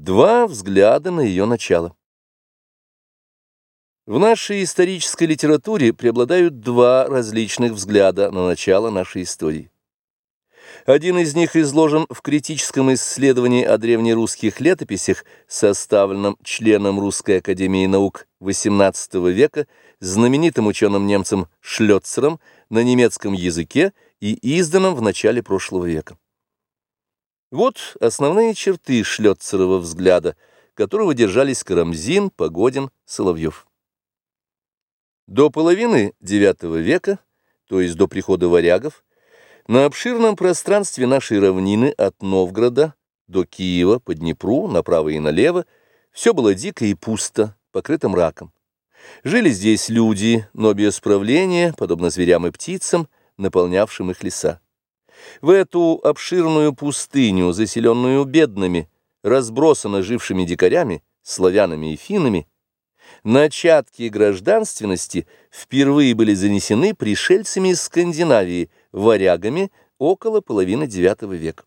Два взгляда на ее начало. В нашей исторической литературе преобладают два различных взгляда на начало нашей истории. Один из них изложен в критическом исследовании о древнерусских летописях, составленном членом Русской академии наук XVIII века, знаменитым ученым-немцем Шлёцером на немецком языке и изданном в начале прошлого века. Вот основные черты шлёцерова взгляда, которого держались Карамзин, Погодин, Соловьев. До половины IX века, то есть до прихода варягов, на обширном пространстве нашей равнины от Новгорода до Киева, по Днепру, направо и налево, все было дико и пусто, покрыто мраком. Жили здесь люди, но без правления, подобно зверям и птицам, наполнявшим их леса. В эту обширную пустыню, заселенную бедными, разбросанно жившими дикарями, славянами и финнами, начатки гражданственности впервые были занесены пришельцами из Скандинавии, варягами, около половины IX века.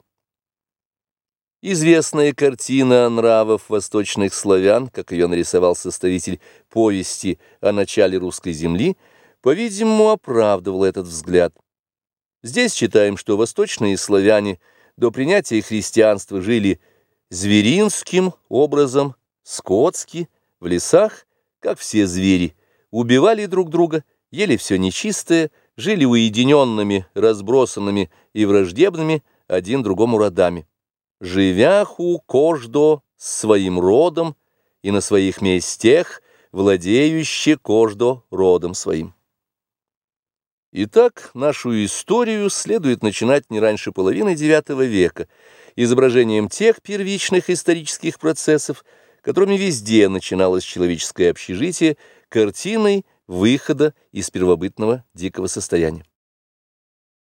Известная картина нравов восточных славян, как ее нарисовал составитель повести о начале русской земли, по-видимому, оправдывала этот взгляд. Здесь читаем, что восточные славяне до принятия христианства жили зверинским образом, скотски, в лесах, как все звери, убивали друг друга, ели все нечистое, жили уединенными, разбросанными и враждебными один другому родами. Живяху кождо своим родом и на своих местах, владеюще кождо родом своим. Итак, нашу историю следует начинать не раньше половины IX века, изображением тех первичных исторических процессов, которыми везде начиналось человеческое общежитие, картиной выхода из первобытного дикого состояния.